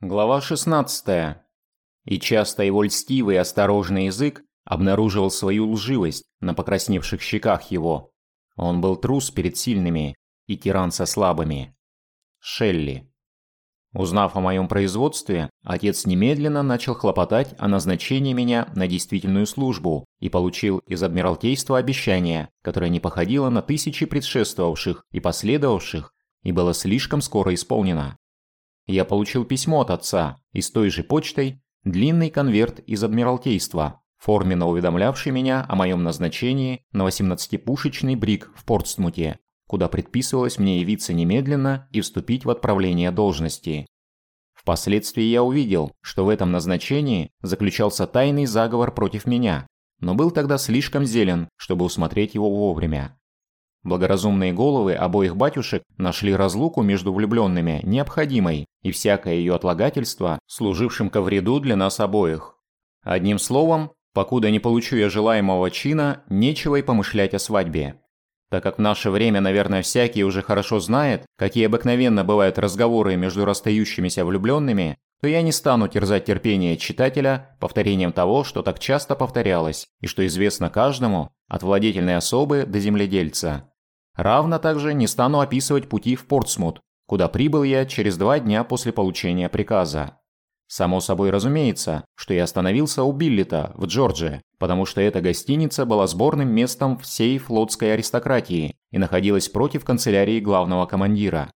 Глава 16. И часто его льстивый и осторожный язык обнаруживал свою лживость на покрасневших щеках его. Он был трус перед сильными и тиран со слабыми. Шелли. Узнав о моем производстве, отец немедленно начал хлопотать о назначении меня на действительную службу и получил из Адмиралтейства обещание, которое не походило на тысячи предшествовавших и последовавших и было слишком скоро исполнено. Я получил письмо от отца и с той же почтой длинный конверт из Адмиралтейства, форменно уведомлявший меня о моем назначении на 18-пушечный бриг в Портсмуте, куда предписывалось мне явиться немедленно и вступить в отправление должности. Впоследствии я увидел, что в этом назначении заключался тайный заговор против меня, но был тогда слишком зелен, чтобы усмотреть его вовремя. Благоразумные головы обоих батюшек нашли разлуку между влюбленными необходимой и всякое ее отлагательство, служившим ко вреду для нас обоих. Одним словом, покуда не получу я желаемого чина, нечего и помышлять о свадьбе. Так как в наше время, наверное, всякий уже хорошо знает, какие обыкновенно бывают разговоры между расстающимися влюбленными, то я не стану терзать терпение читателя повторением того, что так часто повторялось и что известно каждому, от владетельной особы до земледельца. Равно также не стану описывать пути в Портсмут, куда прибыл я через два дня после получения приказа. Само собой разумеется, что я остановился у Биллета в Джорджии, потому что эта гостиница была сборным местом всей флотской аристократии и находилась против канцелярии главного командира.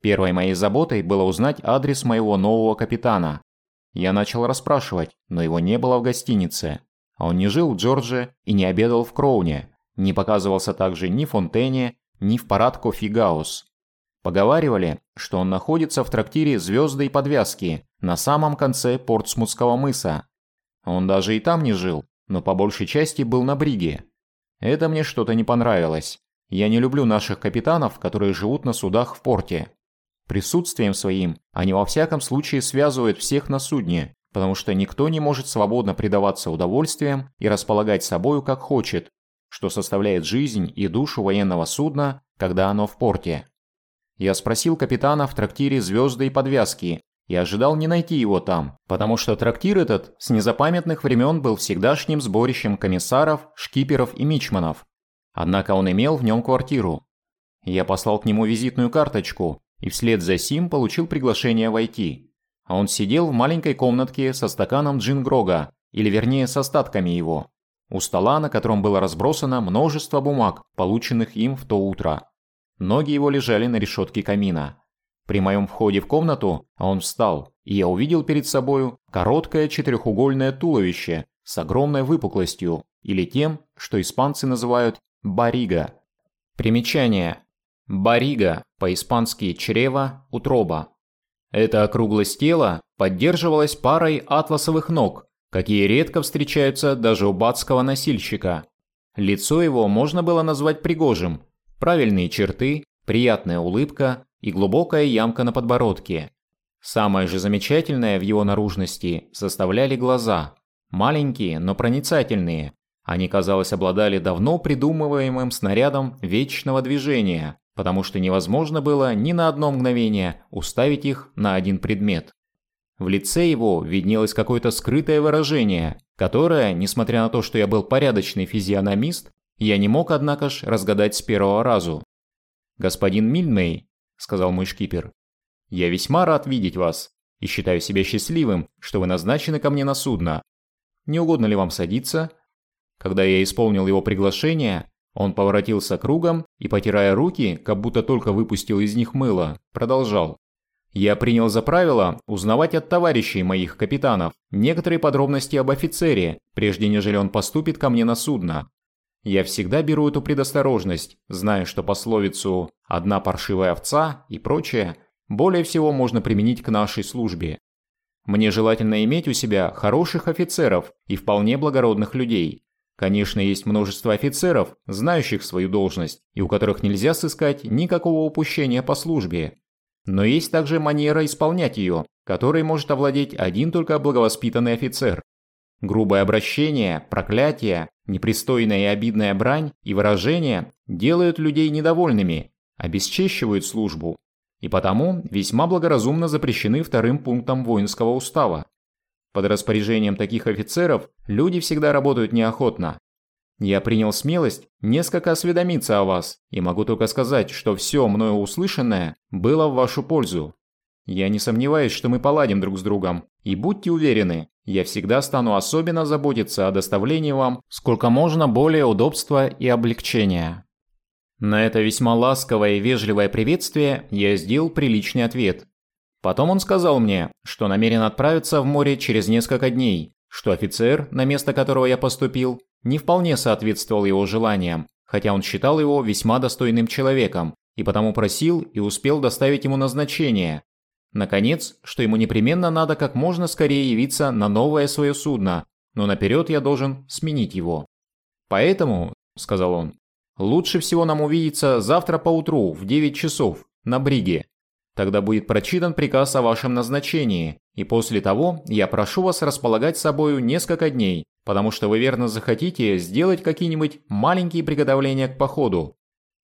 Первой моей заботой было узнать адрес моего нового капитана. Я начал расспрашивать, но его не было в гостинице. Он не жил в Джорджии и не обедал в Кроуне, не показывался также ни Фонтене, ни в парад Кофигаус. Поговаривали, что он находится в трактире «Звезды и подвязки» на самом конце Портсмутского мыса. Он даже и там не жил, но по большей части был на бриге. Это мне что-то не понравилось. Я не люблю наших капитанов, которые живут на судах в порте. Присутствием своим они во всяком случае связывают всех на судне, потому что никто не может свободно предаваться удовольствиям и располагать собою как хочет, что составляет жизнь и душу военного судна, когда оно в порте. Я спросил капитана в трактире «Звезды и подвязки» и ожидал не найти его там, потому что трактир этот с незапамятных времен был всегдашним сборищем комиссаров, шкиперов и мичманов. Однако он имел в нем квартиру. Я послал к нему визитную карточку и вслед за сим получил приглашение войти. А он сидел в маленькой комнатке со стаканом джин-грога, или вернее с остатками его, у стола, на котором было разбросано множество бумаг, полученных им в то утро. Ноги его лежали на решетке камина. При моем входе в комнату он встал, и я увидел перед собою короткое четырехугольное туловище с огромной выпуклостью, или тем, что испанцы называют барига. Примечание. Барига, по-испански чрево, утроба. Эта округлость тела поддерживалась парой атласовых ног, какие редко встречаются даже у бацкого носильщика. Лицо его можно было назвать пригожим, правильные черты, приятная улыбка и глубокая ямка на подбородке. Самое же замечательное в его наружности составляли глаза. Маленькие, но проницательные. Они, казалось, обладали давно придумываемым снарядом вечного движения, потому что невозможно было ни на одно мгновение уставить их на один предмет. В лице его виднелось какое-то скрытое выражение, которое, несмотря на то, что я был порядочный физиономист, я не мог, однако ж, разгадать с первого разу. «Господин Мильмей», — сказал мой шкипер, — «я весьма рад видеть вас и считаю себя счастливым, что вы назначены ко мне на судно. Не угодно ли вам садиться?» Когда я исполнил его приглашение, он поворотился кругом и, потирая руки, как будто только выпустил из них мыло, продолжал. Я принял за правило узнавать от товарищей моих капитанов некоторые подробности об офицере, прежде нежели он поступит ко мне на судно. Я всегда беру эту предосторожность, зная, что пословицу «одна паршивая овца» и прочее более всего можно применить к нашей службе. Мне желательно иметь у себя хороших офицеров и вполне благородных людей. Конечно, есть множество офицеров, знающих свою должность, и у которых нельзя сыскать никакого упущения по службе, но есть также манера исполнять ее, которой может овладеть один только благовоспитанный офицер. Грубое обращение, проклятие, непристойная и обидная брань и выражения делают людей недовольными, обесчещивают службу. и потому весьма благоразумно запрещены вторым пунктом воинского устава. Под распоряжением таких офицеров люди всегда работают неохотно. Я принял смелость несколько осведомиться о вас и могу только сказать, что все мною услышанное было в вашу пользу. Я не сомневаюсь, что мы поладим друг с другом, и будьте уверены, я всегда стану особенно заботиться о доставлении вам сколько можно более удобства и облегчения. На это весьма ласковое и вежливое приветствие я сделал приличный ответ. Потом он сказал мне, что намерен отправиться в море через несколько дней, что офицер, на место которого я поступил, не вполне соответствовал его желаниям, хотя он считал его весьма достойным человеком, и потому просил и успел доставить ему назначение. Наконец, что ему непременно надо как можно скорее явиться на новое свое судно, но наперед я должен сменить его. «Поэтому», — сказал он, Лучше всего нам увидеться завтра поутру в 9 часов на бриге. Тогда будет прочитан приказ о вашем назначении, и после того я прошу вас располагать собою несколько дней, потому что вы верно захотите сделать какие-нибудь маленькие приготовления к походу.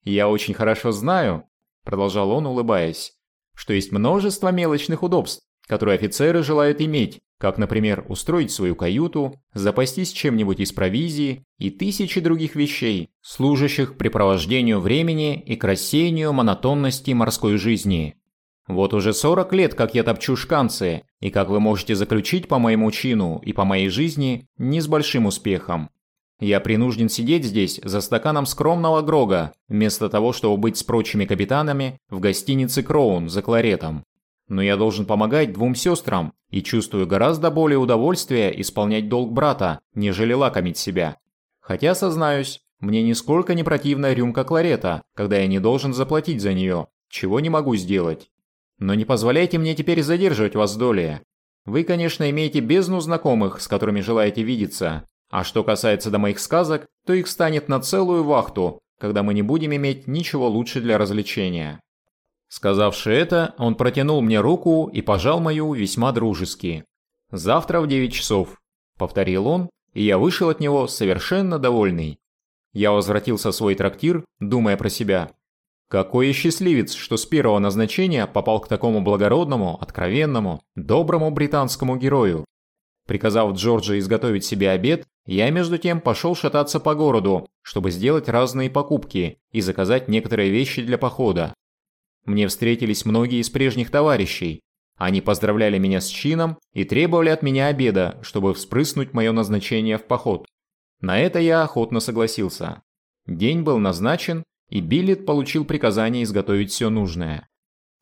Я очень хорошо знаю, продолжал он, улыбаясь, что есть множество мелочных удобств, которые офицеры желают иметь, как, например, устроить свою каюту, запастись чем-нибудь из провизии и тысячи других вещей, служащих препровождению времени и к рассеянию монотонности морской жизни. Вот уже 40 лет, как я топчу шканцы, и как вы можете заключить по моему чину и по моей жизни, не с большим успехом. Я принужден сидеть здесь за стаканом скромного грога, вместо того, чтобы быть с прочими капитанами в гостинице Кроун за кларетом. Но я должен помогать двум сестрам и чувствую гораздо более удовольствие исполнять долг брата, нежели лакомить себя. Хотя, сознаюсь, мне нисколько не противна рюмка кларета, когда я не должен заплатить за нее, чего не могу сделать. Но не позволяйте мне теперь задерживать вас долее. Вы, конечно, имеете бездну знакомых, с которыми желаете видеться, а что касается до моих сказок, то их станет на целую вахту, когда мы не будем иметь ничего лучше для развлечения. Сказавши это, он протянул мне руку и пожал мою весьма дружески. «Завтра в 9 часов», — повторил он, и я вышел от него совершенно довольный. Я возвратился в свой трактир, думая про себя. Какой я счастливец, что с первого назначения попал к такому благородному, откровенному, доброму британскому герою. Приказав Джорджа изготовить себе обед, я между тем пошел шататься по городу, чтобы сделать разные покупки и заказать некоторые вещи для похода. Мне встретились многие из прежних товарищей. Они поздравляли меня с чином и требовали от меня обеда, чтобы вспрыснуть мое назначение в поход. На это я охотно согласился. День был назначен, и Биллет получил приказание изготовить все нужное.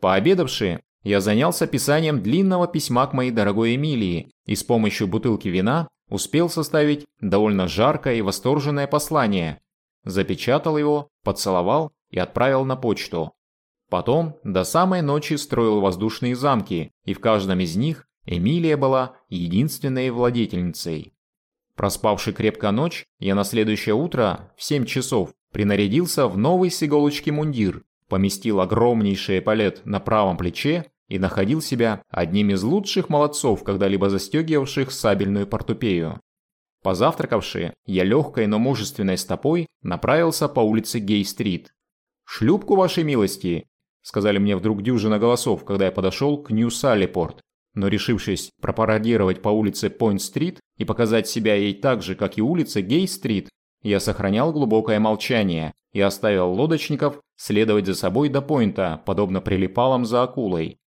Пообедавши, я занялся писанием длинного письма к моей дорогой Эмилии и с помощью бутылки вина успел составить довольно жаркое и восторженное послание. Запечатал его, поцеловал и отправил на почту. Потом до самой ночи строил воздушные замки, и в каждом из них Эмилия была единственной владетельницей. Проспавший крепко ночь, я на следующее утро в 7 часов принарядился в новый с иголочки мундир, поместил огромнейший палет на правом плече и находил себя одним из лучших молодцов, когда-либо застегивавших сабельную портупею. Позавтракавши, я легкой, но мужественной стопой направился по улице Гей-стрит. «Шлюпку, вашей милости!» сказали мне вдруг дюжина голосов, когда я подошел к Нью-Саллипорт. Но решившись пропародировать по улице Пойнт-стрит и показать себя ей так же, как и улица Гей-стрит, я сохранял глубокое молчание и оставил лодочников следовать за собой до Пойнта, подобно прилипалам за акулой.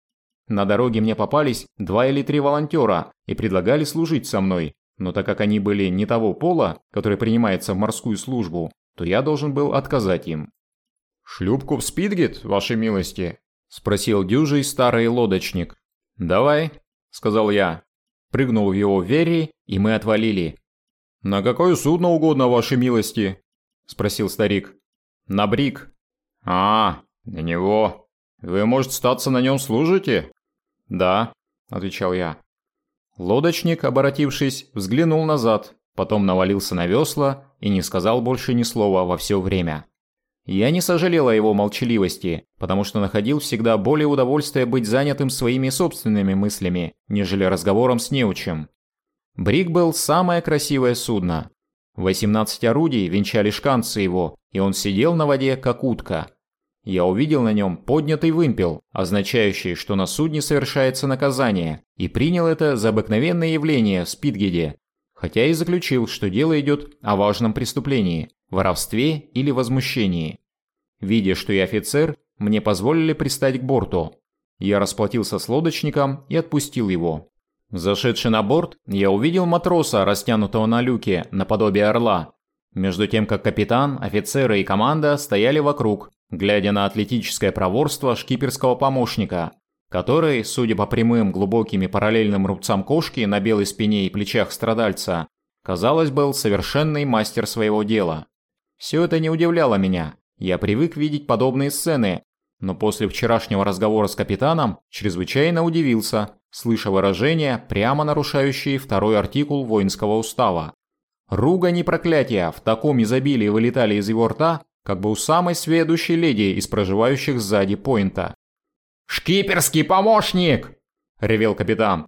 На дороге мне попались два или три волонтера и предлагали служить со мной, но так как они были не того пола, который принимается в морскую службу, то я должен был отказать им. «Шлюпку в Спидгет, вашей милости?» – спросил дюжий старый лодочник. «Давай», – сказал я. Прыгнул в его верри, и мы отвалили. «На какое судно угодно, вашей милости?» – спросил старик. «На брик». «А, на него. Вы, может, статься на нем служите?» «Да», – отвечал я. Лодочник, оборотившись, взглянул назад, потом навалился на весла и не сказал больше ни слова во все время. Я не сожалел о его молчаливости, потому что находил всегда более удовольствие быть занятым своими собственными мыслями, нежели разговором с неучем. Брик был самое красивое судно. 18 орудий венчали шканцы его, и он сидел на воде, как утка. я увидел на нем поднятый вымпел, означающий, что на судне совершается наказание, и принял это за обыкновенное явление в Спитгеде, хотя и заключил, что дело идет о важном преступлении, воровстве или возмущении. Видя, что я офицер, мне позволили пристать к борту. Я расплатился с лодочником и отпустил его. Зашедший на борт, я увидел матроса, растянутого на люке, наподобие орла. Между тем, как капитан, офицеры и команда стояли вокруг, глядя на атлетическое проворство шкиперского помощника, который, судя по прямым глубоким и параллельным рубцам кошки на белой спине и плечах страдальца, казалось, был совершенный мастер своего дела. Все это не удивляло меня. Я привык видеть подобные сцены, но после вчерашнего разговора с капитаном чрезвычайно удивился, слыша выражения, прямо нарушающие второй артикул воинского устава. Ругань и проклятия в таком изобилии вылетали из его рта, как бы у самой сведущей леди из проживающих сзади поинта. «Шкиперский помощник!» – ревел капитан.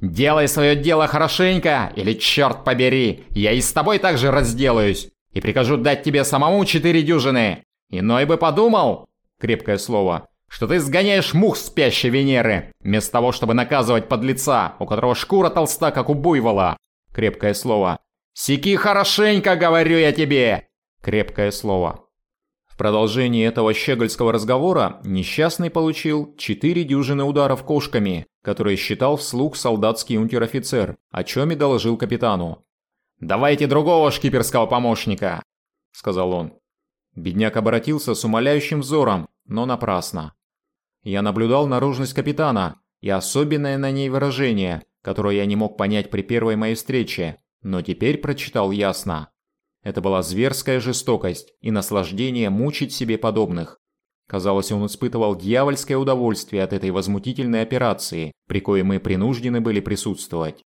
«Делай свое дело хорошенько, или черт побери, я и с тобой также разделаюсь, и прикажу дать тебе самому четыре дюжины. Иной бы подумал, крепкое слово, что ты сгоняешь мух спящей Венеры, вместо того, чтобы наказывать подлеца, у которого шкура толста, как у буйвола, крепкое слово. Секи хорошенько, говорю я тебе, крепкое слово продолжении этого щегольского разговора несчастный получил четыре дюжины ударов кошками, которые считал вслух солдатский унтер-офицер, о чем и доложил капитану. «Давайте другого шкиперского помощника», — сказал он. Бедняк обратился с умоляющим взором, но напрасно. Я наблюдал наружность капитана и особенное на ней выражение, которое я не мог понять при первой моей встрече, но теперь прочитал ясно. Это была зверская жестокость и наслаждение мучить себе подобных. Казалось, он испытывал дьявольское удовольствие от этой возмутительной операции, при коей мы принуждены были присутствовать.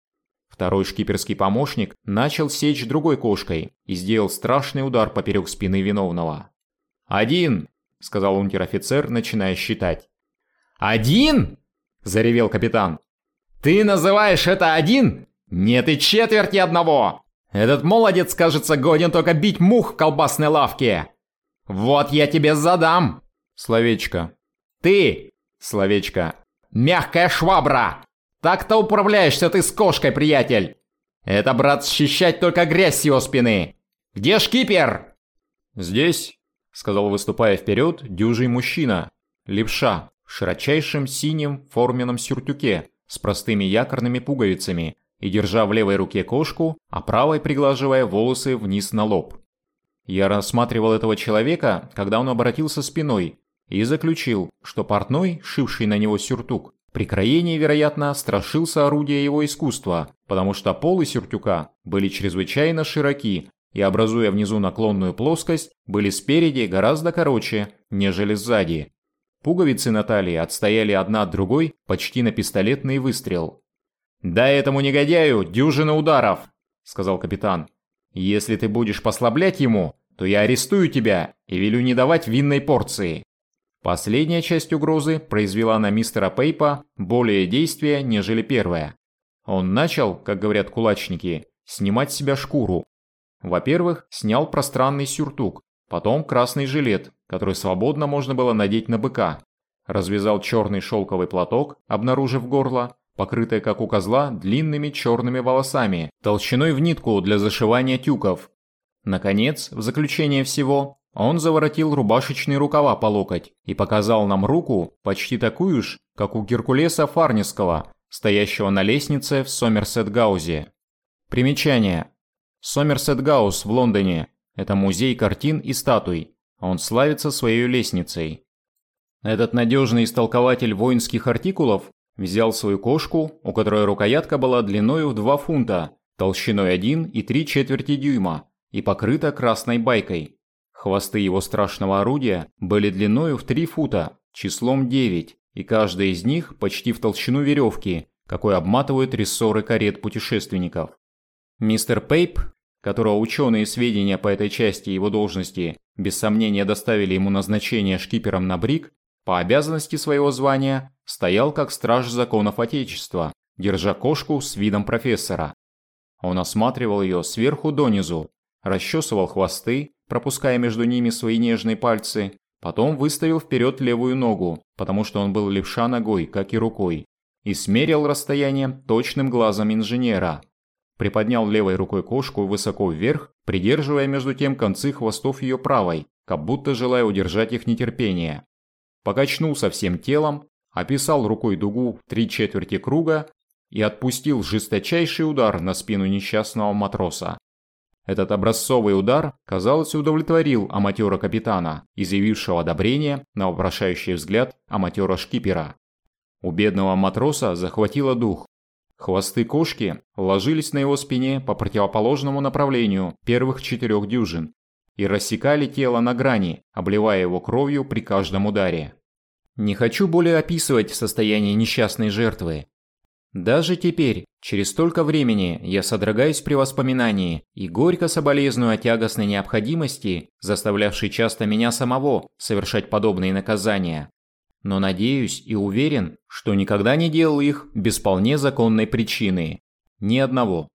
Второй шкиперский помощник начал сечь другой кошкой и сделал страшный удар поперек спины виновного. «Один!» – сказал унтер-офицер, начиная считать. «Один?» – заревел капитан. «Ты называешь это один? Нет и четверти одного! Этот молодец, кажется, годен только бить мух в колбасной лавке. Вот я тебе задам. Словечко. Ты, словечко. Мягкая швабра. Так-то управляешься ты с кошкой, приятель. Это, брат, счищать только грязь с его спины. Где шкипер? Здесь, сказал, выступая вперед, дюжий мужчина. Левша, в широчайшем синем форменном сюртюке с простыми якорными пуговицами и держа в левой руке кошку, а правой приглаживая волосы вниз на лоб. Я рассматривал этого человека, когда он обратился спиной, и заключил, что портной, шивший на него сюртук, при кроении, вероятно, страшился орудия его искусства, потому что полы сюртюка были чрезвычайно широки и, образуя внизу наклонную плоскость, были спереди гораздо короче, нежели сзади. Пуговицы на талии отстояли одна от другой почти на пистолетный выстрел. «Дай этому негодяю дюжину ударов», — сказал капитан. «Если ты будешь послаблять ему, то я арестую тебя и велю не давать винной порции». Последняя часть угрозы произвела на мистера Пейпа более действия, нежели первая. Он начал, как говорят кулачники, снимать с себя шкуру. Во-первых, снял пространный сюртук, потом красный жилет, который свободно можно было надеть на быка. Развязал черный шелковый платок, обнаружив горло, покрытая как у козла длинными черными волосами, толщиной в нитку для зашивания тюков. Наконец, в заключение всего, он заворотил рубашечные рукава по локоть и показал нам руку, почти такую ж, как у Геркулеса Фарниского, стоящего на лестнице в Сомерсет-Гаузе. Примечание. Сомерсет-Гаус в Лондоне – это музей картин и статуй. Он славится своей лестницей. Этот надежный истолкователь воинских артикулов Взял свою кошку, у которой рукоятка была длиной в 2 фунта, толщиной 1 и 3 четверти дюйма и покрыта красной байкой. Хвосты его страшного орудия были длиной в 3 фута, числом 9, и каждая из них почти в толщину веревки, какой обматывают рессоры карет путешественников. Мистер Пейп, которого ученые сведения по этой части его должности без сомнения доставили ему назначение шкипером на брик, по обязанности своего звания стоял как страж законов Отечества, держа кошку с видом профессора. Он осматривал ее сверху донизу, расчесывал хвосты, пропуская между ними свои нежные пальцы, Потом выставил вперед левую ногу, потому что он был левша ногой, как и рукой, и смерил расстояние точным глазом инженера. Приподнял левой рукой кошку высоко вверх, придерживая между тем концы хвостов ее правой, как будто желая удержать их нетерпение. Покачнулся всем телом, описал рукой дугу в три четверти круга и отпустил жесточайший удар на спину несчастного матроса. Этот образцовый удар, казалось, удовлетворил аматера-капитана, изъявившего одобрение на вопрошающий взгляд аматера-шкипера. У бедного матроса захватило дух. Хвосты кошки ложились на его спине по противоположному направлению первых четырех дюжин и рассекали тело на грани, обливая его кровью при каждом ударе. Не хочу более описывать состояние несчастной жертвы. Даже теперь, через столько времени, я содрогаюсь при воспоминании и горько соболезную о тягостной необходимости, заставлявшей часто меня самого совершать подобные наказания. Но надеюсь и уверен, что никогда не делал их без вполне законной причины. Ни одного.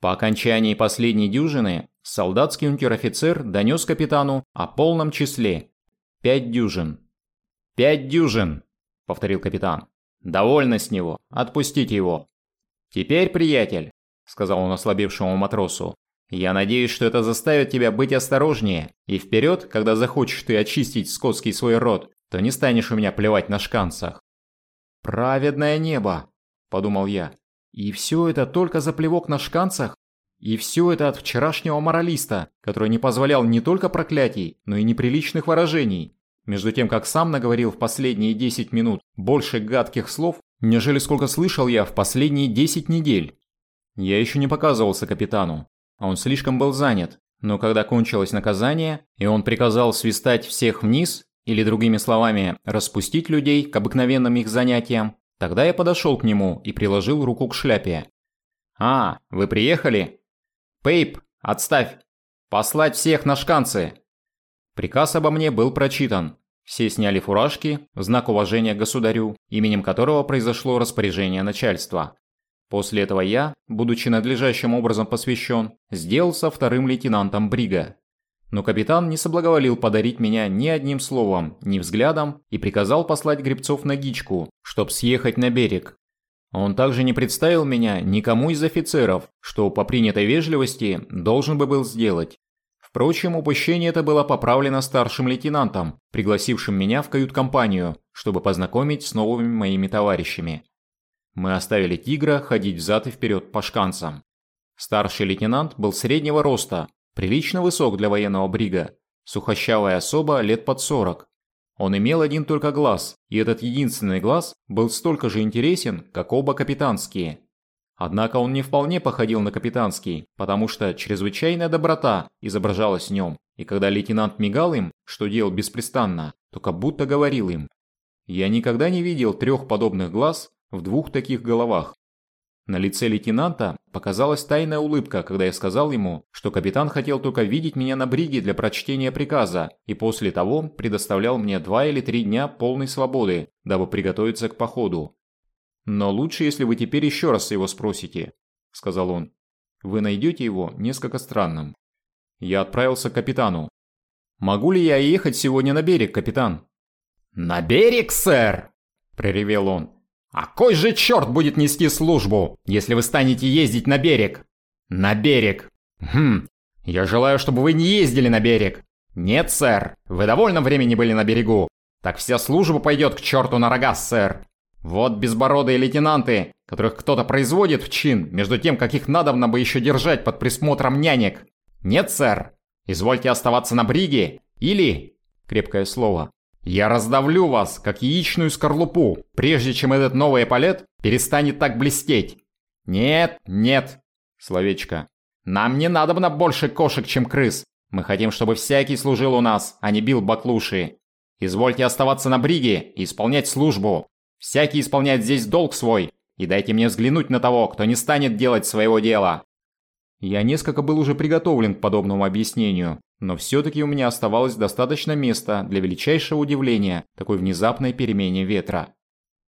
По окончании последней дюжины солдатский унтер-офицер донес капитану о полном числе. Пять дюжин. «Пять дюжин», — повторил капитан. «Довольно с него. Отпустите его». «Теперь, приятель», — сказал он ослабевшему матросу, «я надеюсь, что это заставит тебя быть осторожнее, и вперед, когда захочешь ты очистить скотский свой род, то не станешь у меня плевать на шканцах». «Праведное небо», — подумал я. «И все это только за плевок на шканцах? И все это от вчерашнего моралиста, который не позволял не только проклятий, но и неприличных выражений. Между тем, как сам наговорил в последние 10 минут больше гадких слов, нежели сколько слышал я в последние 10 недель. Я еще не показывался капитану, а он слишком был занят. Но когда кончилось наказание, и он приказал свистать всех вниз, или другими словами, распустить людей к обыкновенным их занятиям, тогда я подошел к нему и приложил руку к шляпе. «А, вы приехали?» «Пейп, отставь! Послать всех на шканцы!» Приказ обо мне был прочитан. Все сняли фуражки в знак уважения государю, именем которого произошло распоряжение начальства. После этого я, будучи надлежащим образом посвящен, сделался вторым лейтенантом Брига. Но капитан не соблаговолил подарить меня ни одним словом, ни взглядом и приказал послать гребцов на Гичку, чтоб съехать на берег. Он также не представил меня никому из офицеров, что по принятой вежливости должен бы был сделать. Впрочем, упущение это было поправлено старшим лейтенантом, пригласившим меня в кают-компанию, чтобы познакомить с новыми моими товарищами. Мы оставили тигра ходить взад и вперед по шканцам. Старший лейтенант был среднего роста, прилично высок для военного брига, сухощавая особа лет под сорок. Он имел один только глаз, и этот единственный глаз был столько же интересен, как оба капитанские. Однако он не вполне походил на капитанский, потому что чрезвычайная доброта изображалась в нем, и когда лейтенант мигал им, что делал беспрестанно, то как будто говорил им. Я никогда не видел трех подобных глаз в двух таких головах. На лице лейтенанта показалась тайная улыбка, когда я сказал ему, что капитан хотел только видеть меня на бриге для прочтения приказа и после того предоставлял мне два или три дня полной свободы, дабы приготовиться к походу. «Но лучше, если вы теперь еще раз его спросите», – сказал он. «Вы найдете его несколько странным». Я отправился к капитану. «Могу ли я ехать сегодня на берег, капитан?» «На берег, сэр!» – проревел он. «А кой же черт будет нести службу, если вы станете ездить на берег?» «На берег! Хм, я желаю, чтобы вы не ездили на берег!» «Нет, сэр, вы довольно времени были на берегу. Так вся служба пойдет к черту на рога, сэр!» Вот безбородые лейтенанты, которых кто-то производит в чин, между тем, как их надобно бы еще держать под присмотром нянек. Нет, сэр. Извольте оставаться на бриге. Или... Крепкое слово. Я раздавлю вас, как яичную скорлупу, прежде чем этот новый эполет перестанет так блестеть. Нет, нет. Словечко. Нам не надобно больше кошек, чем крыс. Мы хотим, чтобы всякий служил у нас, а не бил баклуши. Извольте оставаться на бриге и исполнять службу. Всякий исполняет здесь долг свой, и дайте мне взглянуть на того, кто не станет делать своего дела». Я несколько был уже приготовлен к подобному объяснению, но все-таки у меня оставалось достаточно места для величайшего удивления такой внезапной перемене ветра.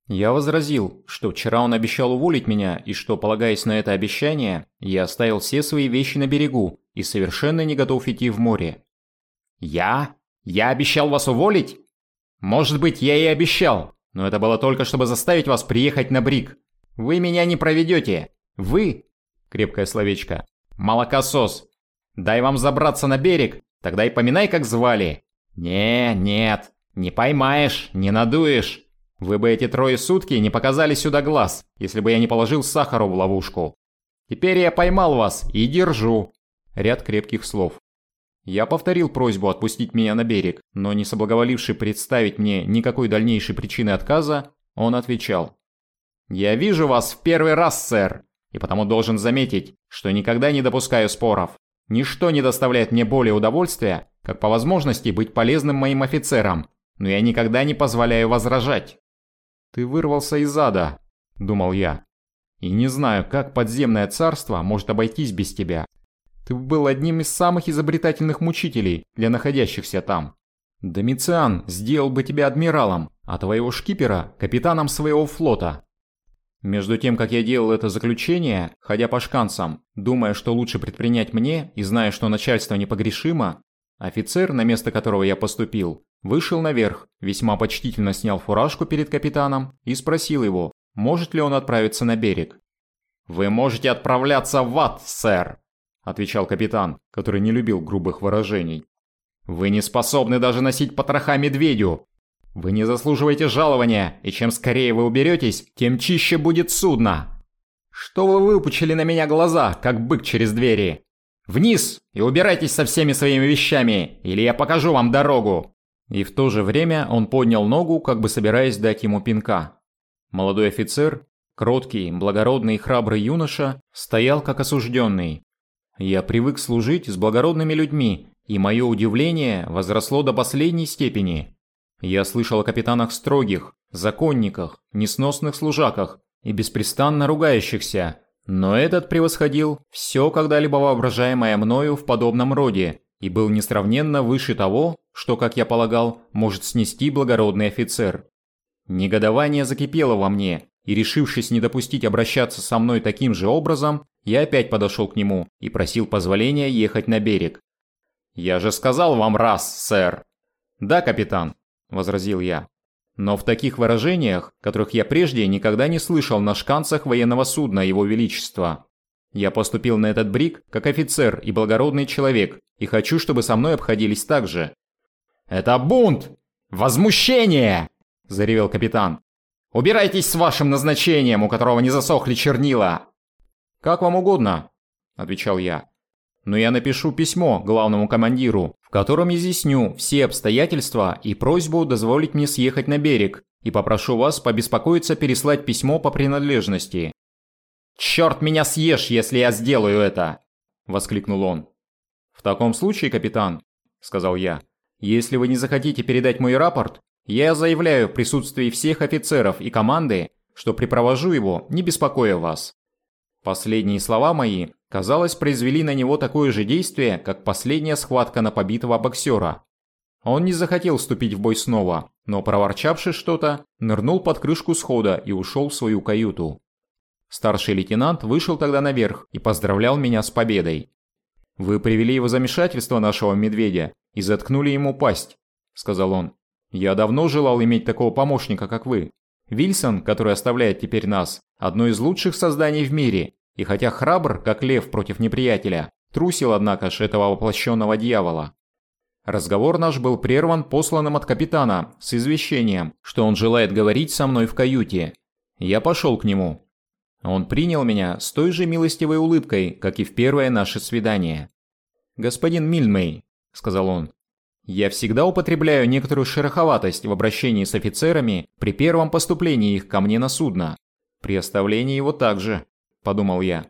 Я возразил, что вчера он обещал уволить меня и что, полагаясь на это обещание, я оставил все свои вещи на берегу и совершенно не готов идти в море. «Я? Я обещал вас уволить? Может быть, я и обещал, но это было только, чтобы заставить вас приехать на Брик. Вы меня не проведете. Вы, крепкое словечко, молокосос. Дай вам забраться на берег, тогда и поминай, как звали. Не, нет, не поймаешь, не надуешь. Вы бы эти трое сутки не показали сюда глаз, если бы я не положил сахару в ловушку. Теперь я поймал вас и держу. Ряд крепких слов. Я повторил просьбу отпустить меня на берег, но не соблаговоливший представить мне никакой дальнейшей причины отказа, он отвечал. «Я вижу вас в первый раз, сэр, и потому должен заметить, что никогда не допускаю споров. Ничто не доставляет мне более удовольствия, как по возможности быть полезным моим офицерам, но я никогда не позволяю возражать». «Ты вырвался из ада», — думал я. «И не знаю, как подземное царство может обойтись без тебя. Ты был одним из самых изобретательных мучителей для находящихся там. Домициан сделал бы тебя адмиралом, а твоего шкипера – капитаном своего флота». Между тем, как я делал это заключение, ходя по шканцам, думая, что лучше предпринять мне и зная, что начальство непогрешимо, офицер, на место которого я поступил, Вышел наверх, весьма почтительно снял фуражку перед капитаном и спросил его, может ли он отправиться на берег. «Вы можете отправляться в ад, сэр», – отвечал капитан, который не любил грубых выражений. «Вы не способны даже носить потроха медведю. Вы не заслуживаете жалования, и чем скорее вы уберетесь, тем чище будет судно. Что вы выпучили на меня глаза, как бык через двери? Вниз и убирайтесь со всеми своими вещами, или я покажу вам дорогу». И в то же время он поднял ногу, как бы собираясь дать ему пинка. Молодой офицер, кроткий, благородный и храбрый юноша, стоял как осужденный. Я привык служить с благородными людьми, и мое удивление возросло до последней степени. Я слышал о капитанах строгих, законниках, несносных служаках и беспрестанно ругающихся, но этот превосходил все когда-либо воображаемое мною в подобном роде и был несравненно выше того, что, как я полагал, может снести благородный офицер. Негодование закипело во мне, и решившись не допустить обращаться со мной таким же образом, я опять подошел к нему и просил позволения ехать на берег. «Я же сказал вам раз, сэр!» «Да, капитан», – возразил я. Но в таких выражениях, которых я прежде никогда не слышал на шканцах военного судна Его Величества. Я поступил на этот брик как офицер и благородный человек, и хочу, чтобы со мной обходились так же. «Это бунт! Возмущение!» – заревел капитан. «Убирайтесь с вашим назначением, у которого не засохли чернила!» «Как вам угодно», – отвечал я. «Но я напишу письмо главному командиру, в котором изъясню все обстоятельства и просьбу дозволить мне съехать на берег, и попрошу вас побеспокоиться переслать письмо по принадлежности». «Черт меня съешь, если я сделаю это!» – воскликнул он. «В таком случае, капитан», – сказал я, если вы не захотите передать мой рапорт, я заявляю в присутствии всех офицеров и команды, что припровожу его, не беспокоя вас. Последние слова мои, казалось, произвели на него такое же действие, как последняя схватка на побитого боксера. Он не захотел вступить в бой снова, но проворчавши что-то, нырнул под крышку схода и ушел в свою каюту. Старший лейтенант вышел тогда наверх и поздравлял меня с победой. «Вы привели его замешательство нашего медведя и заткнули ему пасть», — сказал он. «Я давно желал иметь такого помощника, как вы. Вильсон, который оставляет теперь нас, одно из лучших созданий в мире, и хотя храбр, как лев против неприятеля, трусил, однако ж, этого воплощенного дьявола». Разговор наш был прерван посланным от капитана с извещением, что он желает говорить со мной в каюте. Я пошел к нему. Он принял меня с той же милостивой улыбкой, как и в первое наше свидание. «Господин Мильмей, сказал он. «Я всегда употребляю некоторую шероховатость в обращении с офицерами при первом поступлении их ко мне на судно. При оставлении его также», – подумал я.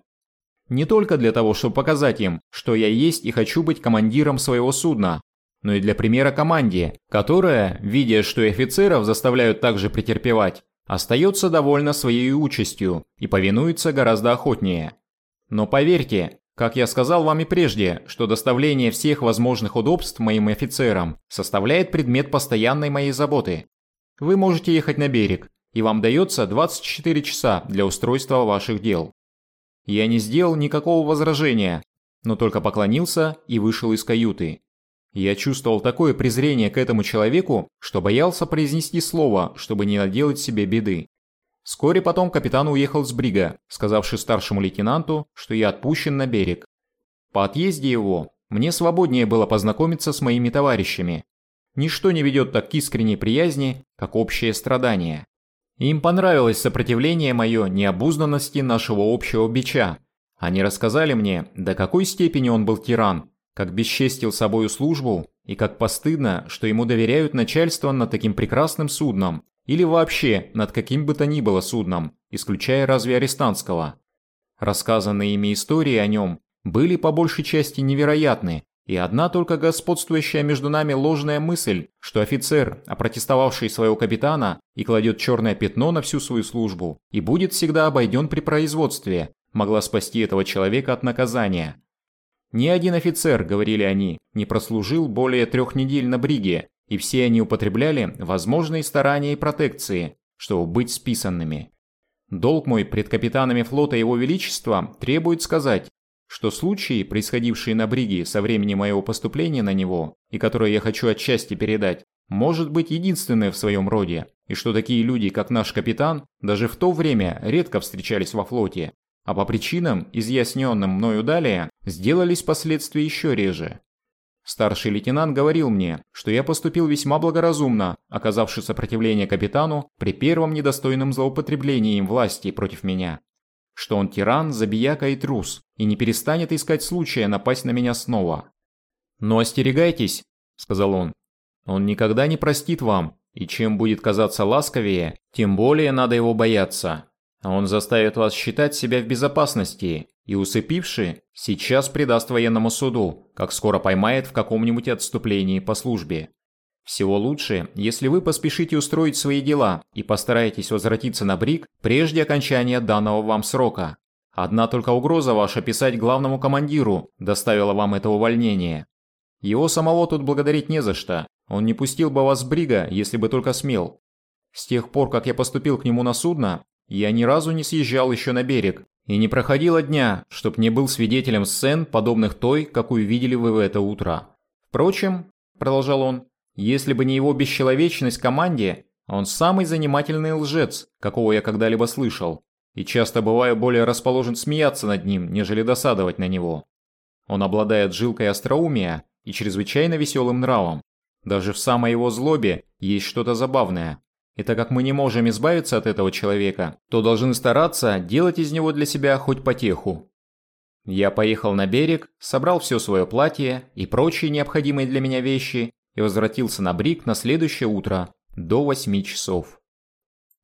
«Не только для того, чтобы показать им, что я есть и хочу быть командиром своего судна, но и для примера команде, которая, видя, что и офицеров заставляют также претерпевать, остается довольна своей участью и повинуется гораздо охотнее. Но поверьте, как я сказал вам и прежде, что доставление всех возможных удобств моим офицерам составляет предмет постоянной моей заботы. Вы можете ехать на берег, и вам дается 24 часа для устройства ваших дел. Я не сделал никакого возражения, но только поклонился и вышел из каюты. Я чувствовал такое презрение к этому человеку, что боялся произнести слово, чтобы не наделать себе беды. Вскоре потом капитан уехал с брига, сказавши старшему лейтенанту, что я отпущен на берег. По отъезде его мне свободнее было познакомиться с моими товарищами. Ничто не ведет так к искренней приязни, как общее страдание. Им понравилось сопротивление мое необузданности нашего общего бича. Они рассказали мне, до какой степени он был тиран, как бесчестил собою службу и как постыдно, что ему доверяют начальство над таким прекрасным судном или вообще над каким бы то ни было судном, исключая разве арестантского. Рассказанные ими истории о нем были по большей части невероятны, и одна только господствующая между нами ложная мысль, что офицер, опротестовавший своего капитана и кладет черное пятно на всю свою службу и будет всегда обойден при производстве, могла спасти этого человека от наказания. Ни один офицер, говорили они, не прослужил более трех недель на бриге, и все они употребляли возможные старания и протекции, чтобы быть списанными. Долг мой пред капитанами флота Его Величества требует сказать, что случаи, происходившие на Бриге со времени моего поступления на него, и которые я хочу отчасти передать, может быть единственные в своем роде, и что такие люди, как наш капитан, даже в то время редко встречались во флоте, а по причинам, изъясненным мною далее, сделались последствия еще реже. Старший лейтенант говорил мне, что я поступил весьма благоразумно, оказавший сопротивление капитану при первом недостойном злоупотреблении им власти против меня что он тиран, забияка и трус, и не перестанет искать случая напасть на меня снова. «Но остерегайтесь», — сказал он, — «он никогда не простит вам, и чем будет казаться ласковее, тем более надо его бояться. Он заставит вас считать себя в безопасности, и усыпивший сейчас предаст военному суду, как скоро поймает в каком-нибудь отступлении по службе. Всего лучше, если вы поспешите устроить свои дела и постараетесь возвратиться на Брик прежде окончания данного вам срока. Одна только угроза ваша писать главному командиру доставила вам это увольнение. Его самого тут благодарить не за что. Он не пустил бы вас с Брига, если бы только смел. С тех пор, как я поступил к нему на судно, я ни разу не съезжал еще на берег, и не проходило дня, чтоб не был свидетелем сцен, подобных той, какую видели вы в это утро. Впрочем, продолжал он, если бы не его бесчеловечность команде, он самый занимательный лжец, какого я когда-либо слышал, и часто бываю более расположен смеяться над ним, нежели досадовать на него. Он обладает жилкой остроумия и чрезвычайно веселым нравом. Даже в самой его злобе есть что-то забавное. И так как мы не можем избавиться от этого человека, то должны стараться делать из него для себя хоть потеху. Я поехал на берег, собрал все свое платье и прочие необходимые для меня вещи и возвратился на Брик на следующее утро до 8 часов.